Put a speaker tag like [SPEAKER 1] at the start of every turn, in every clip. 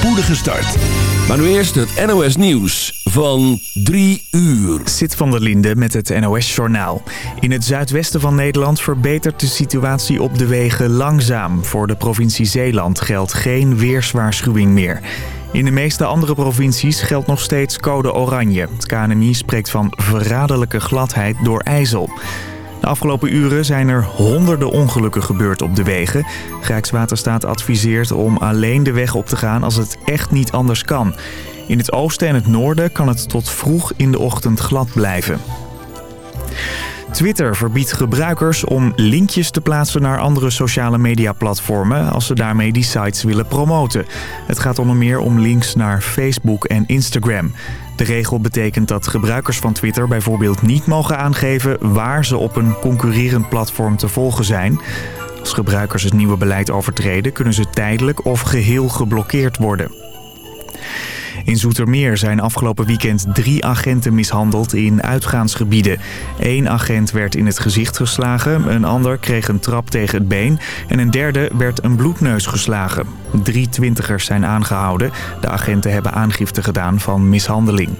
[SPEAKER 1] spoedige start. Maar nu eerst het NOS Nieuws van 3 uur.
[SPEAKER 2] Zit van der Linde met het NOS Journaal. In het zuidwesten van Nederland verbetert de situatie op de wegen langzaam. Voor de provincie Zeeland geldt geen weerswaarschuwing meer. In de meeste andere provincies geldt nog steeds code oranje. Het KNMI spreekt van verraderlijke gladheid door ijzel. De afgelopen uren zijn er honderden ongelukken gebeurd op de wegen. Rijkswaterstaat adviseert om alleen de weg op te gaan als het echt niet anders kan. In het oosten en het noorden kan het tot vroeg in de ochtend glad blijven. Twitter verbiedt gebruikers om linkjes te plaatsen naar andere sociale mediaplatformen als ze daarmee die sites willen promoten. Het gaat onder meer om links naar Facebook en Instagram. De regel betekent dat gebruikers van Twitter bijvoorbeeld niet mogen aangeven waar ze op een concurrerend platform te volgen zijn. Als gebruikers het nieuwe beleid overtreden kunnen ze tijdelijk of geheel geblokkeerd worden. In Zoetermeer zijn afgelopen weekend drie agenten mishandeld in uitgaansgebieden. Eén agent werd in het gezicht geslagen, een ander kreeg een trap tegen het been... en een derde werd een bloedneus geslagen. Drie twintigers zijn aangehouden. De agenten hebben aangifte gedaan van mishandeling.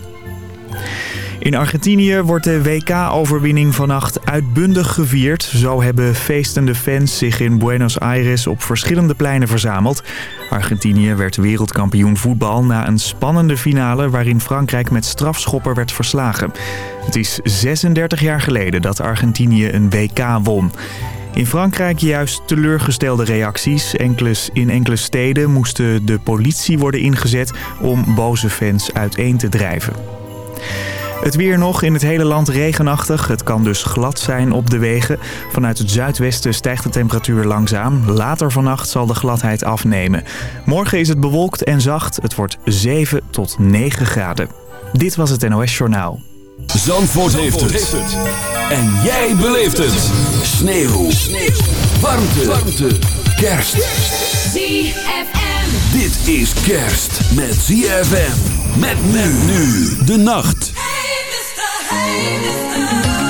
[SPEAKER 2] In Argentinië wordt de WK-overwinning vannacht uitbundig gevierd. Zo hebben feestende fans zich in Buenos Aires op verschillende pleinen verzameld. Argentinië werd wereldkampioen voetbal na een spannende finale... waarin Frankrijk met strafschopper werd verslagen. Het is 36 jaar geleden dat Argentinië een WK won. In Frankrijk juist teleurgestelde reacties. in enkele steden moesten de politie worden ingezet om boze fans uiteen te drijven. Het weer nog in het hele land regenachtig. Het kan dus glad zijn op de wegen. Vanuit het zuidwesten stijgt de temperatuur langzaam. Later vannacht zal de gladheid afnemen. Morgen is het bewolkt en zacht. Het wordt 7 tot 9 graden. Dit was het NOS Journaal.
[SPEAKER 1] Zandvoort, heeft, het. En jij beleeft het. Sneeuw. Sneeuw. Warmte. Warmte. Kerst.
[SPEAKER 3] ZFM.
[SPEAKER 1] Dit is kerst met ZFM. Met men nu de nacht.
[SPEAKER 3] Baby, oh.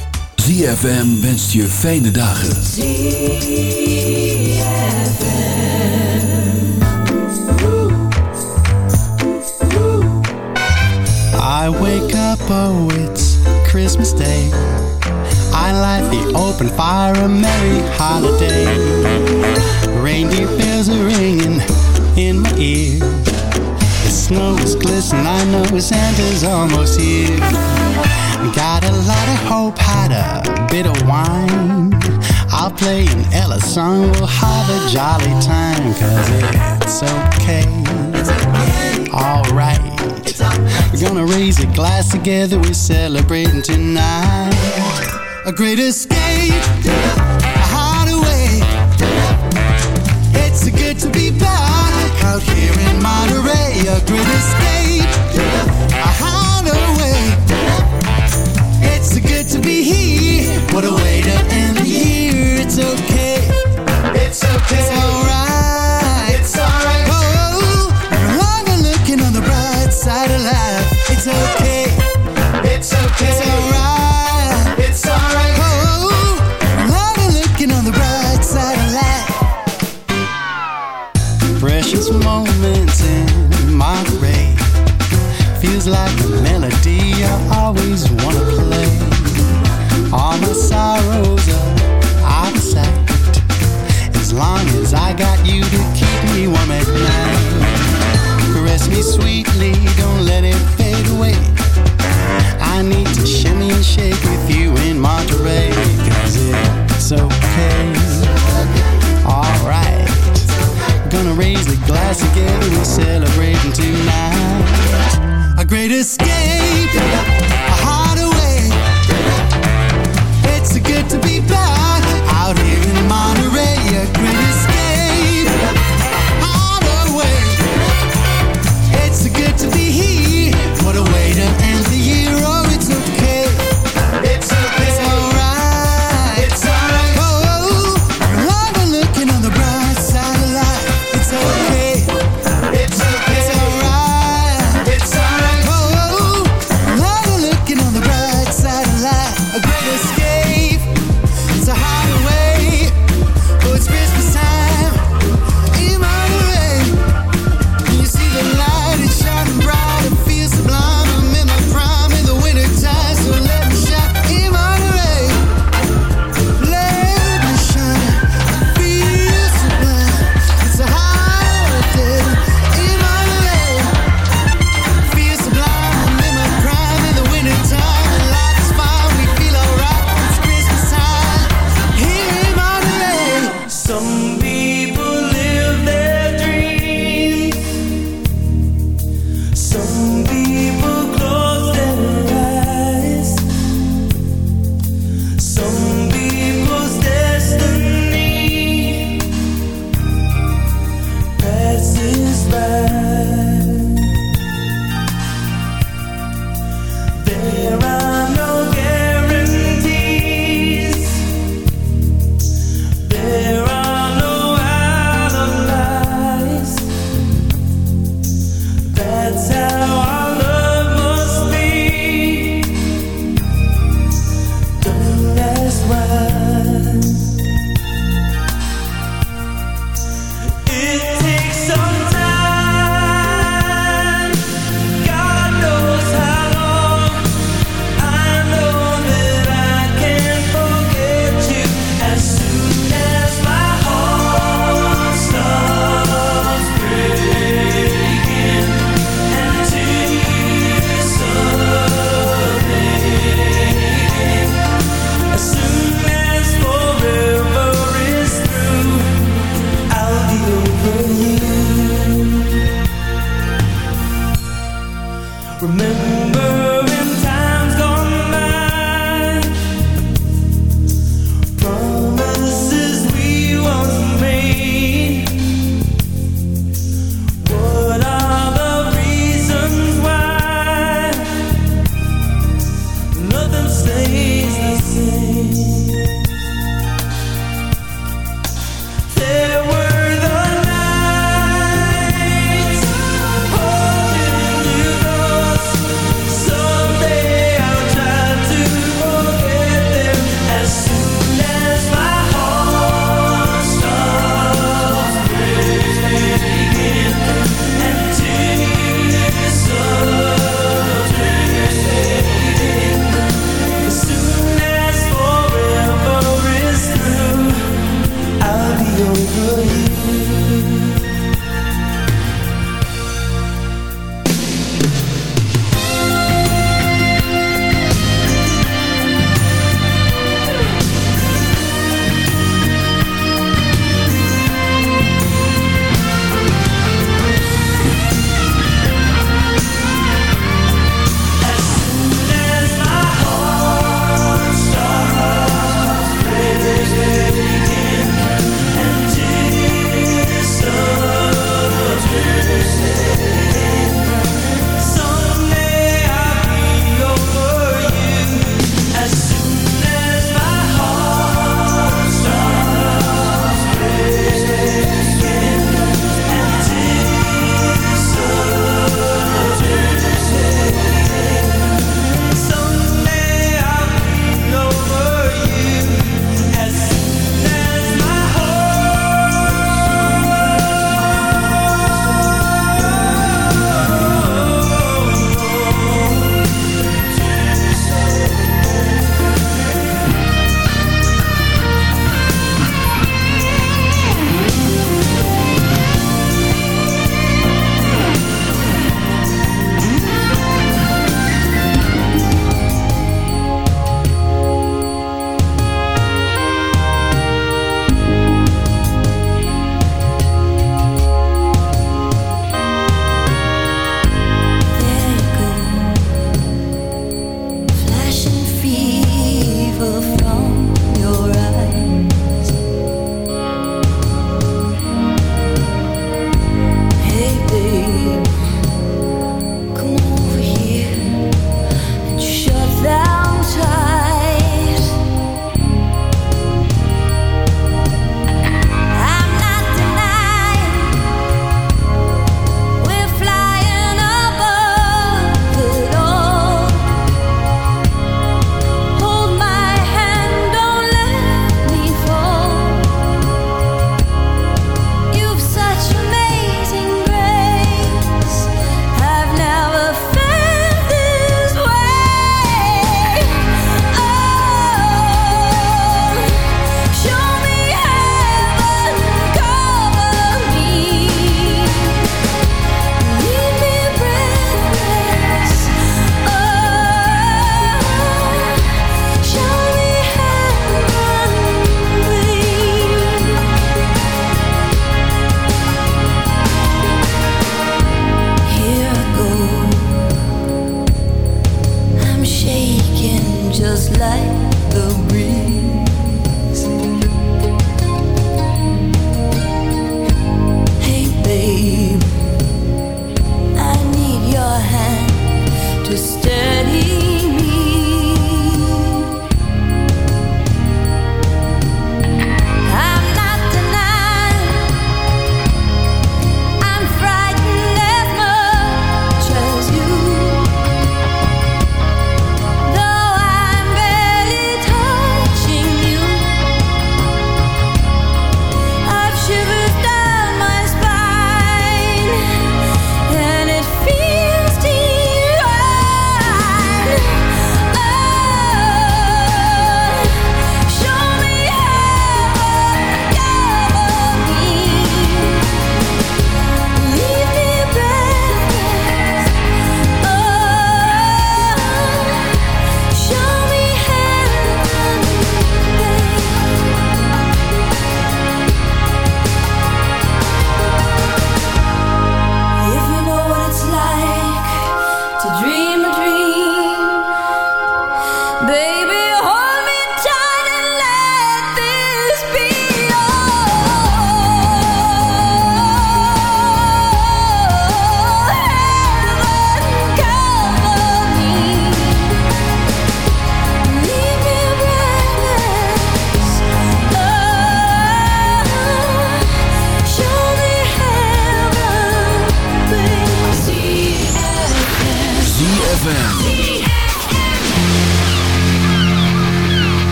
[SPEAKER 1] ZFM wenst je fijne dagen.
[SPEAKER 4] I wake up, oh, it's Christmas Day. I light the open fire, a merry holiday. Reindeer bells are ringing in my ear. The snow is glistening, I know Santa's almost here. Got a lot of hope, had a bit of wine. I'll play an Ella song, we'll have a jolly time, cause it's okay. Alright. We're gonna raise a glass together, we're celebrating tonight. A great escape, a hideaway. It's good to be back out here in Monterey. A great escape, a. It's good to be here. What a way to end the year. It's okay. It's okay. It's alright. Like a melody I always wanna play. All my sorrows are out of sight. As long as I got you to keep me warm at night. Caress me sweetly, don't let it fade away. I need to shimmy and shake with you in Monterey. Cause it's okay. Alright. Gonna raise the glass together, we're celebrating tonight. Great escape, a hideaway. It's good to be back out here in Monterey.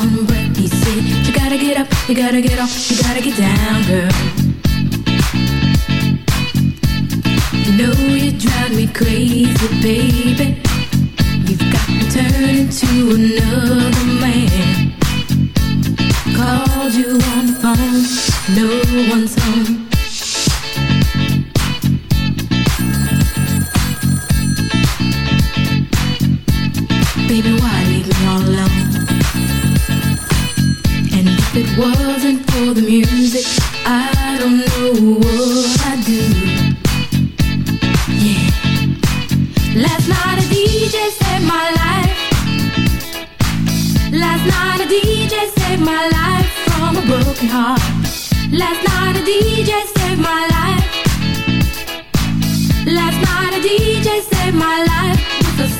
[SPEAKER 5] one he said You gotta get up, you gotta get off, you gotta get down, girl. You know you drive me crazy, baby. You've got to turn into another man. Called you on the phone, no one's home. Baby, why? the music, I don't know what I do. Yeah. Last night a DJ saved my life. Last night a DJ saved my life from a broken heart. Last night a DJ saved my life. Last night a DJ saved my life with a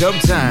[SPEAKER 6] Dub time.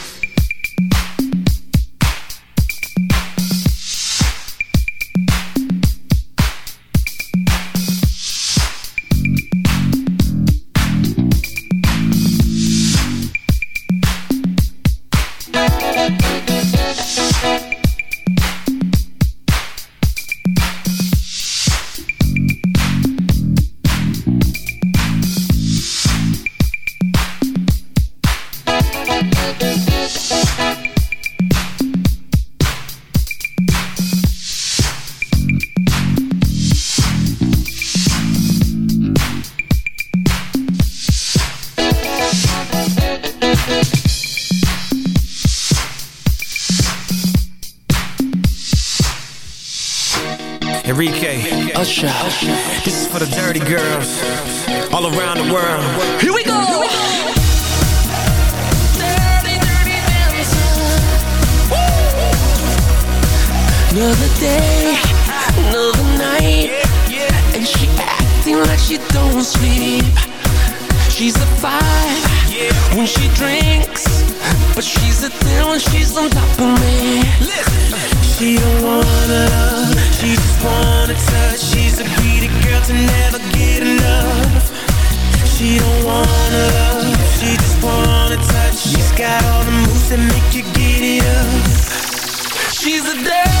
[SPEAKER 7] got all the moves that make you
[SPEAKER 8] up. She's a
[SPEAKER 9] dance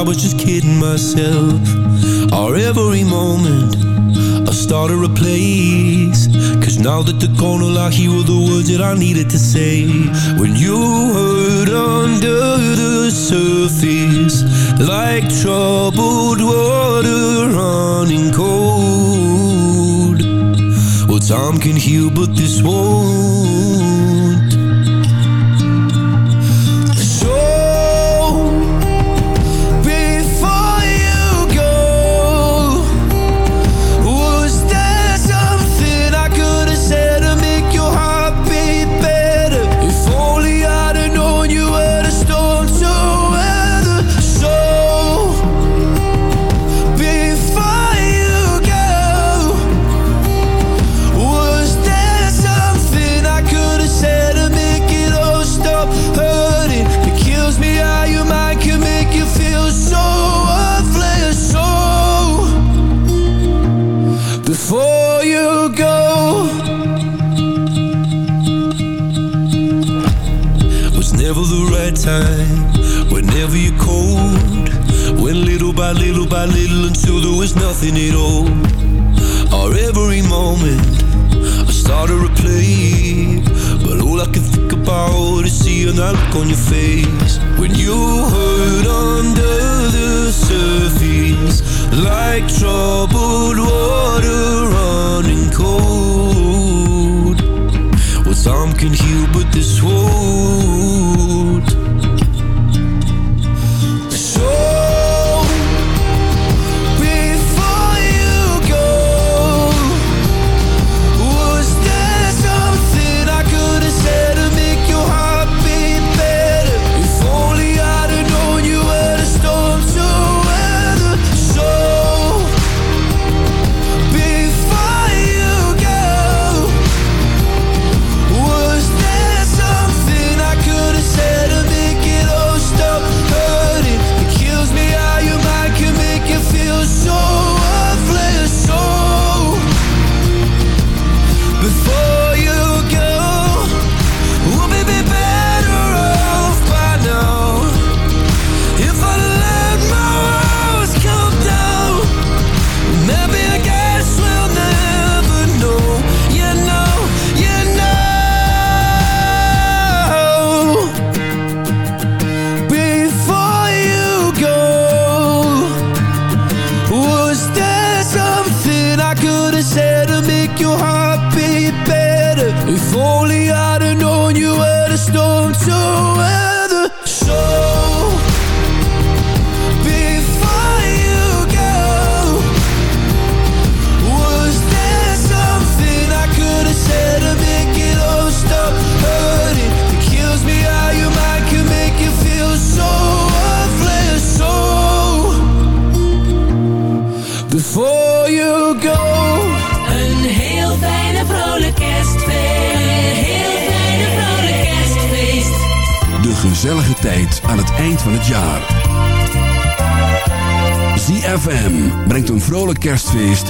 [SPEAKER 10] I was just kidding myself. Or every moment I started a place. Cause now that the corner I hear were the words that I needed to say. When you heard under the surface Like troubled water running cold. Well time can heal but this won't is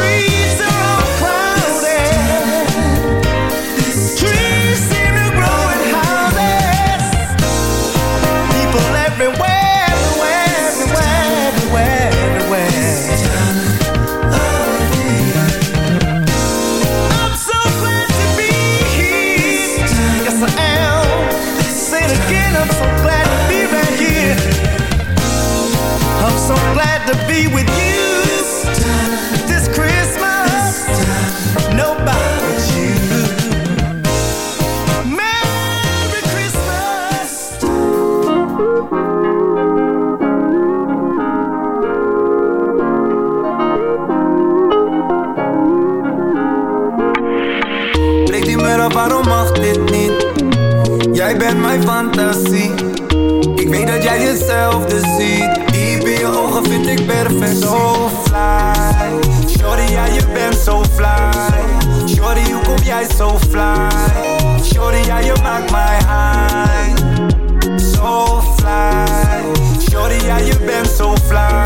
[SPEAKER 3] Jij zo fly? Shorty, ja je maakt mij high? So fly. Shorty, ja je bent zo fly?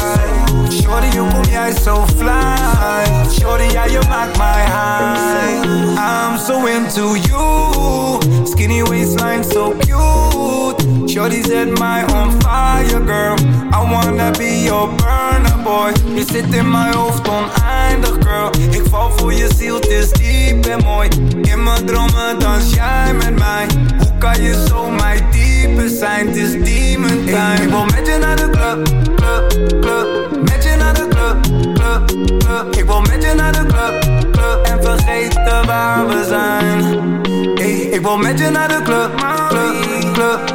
[SPEAKER 3] Shorty, hoe kom jij zo fly? Shorty, ja je maakt mij high? I'm so into you. Skinny waistline so cute. Shorty set my on fire girl. I wanna be your burner boy. Je zit in mijn hoofd oneindig girl. Ik val voor je ziel, het is diep en mooi. In mijn dromen dans jij met mij. Hoe kan je zo mijn type zijn? Het is demon time Ik wil met je naar de club, club, club. Met je naar de club, club, club. Ik wil met je naar de club, club. En vergeten waar we zijn. Ey, ik wil met je naar de club, club, club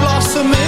[SPEAKER 4] blossom